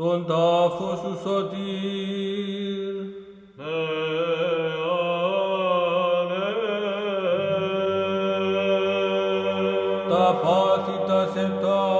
Τον τάφο σου σωτήρ, τα πάθη τα σεπτά,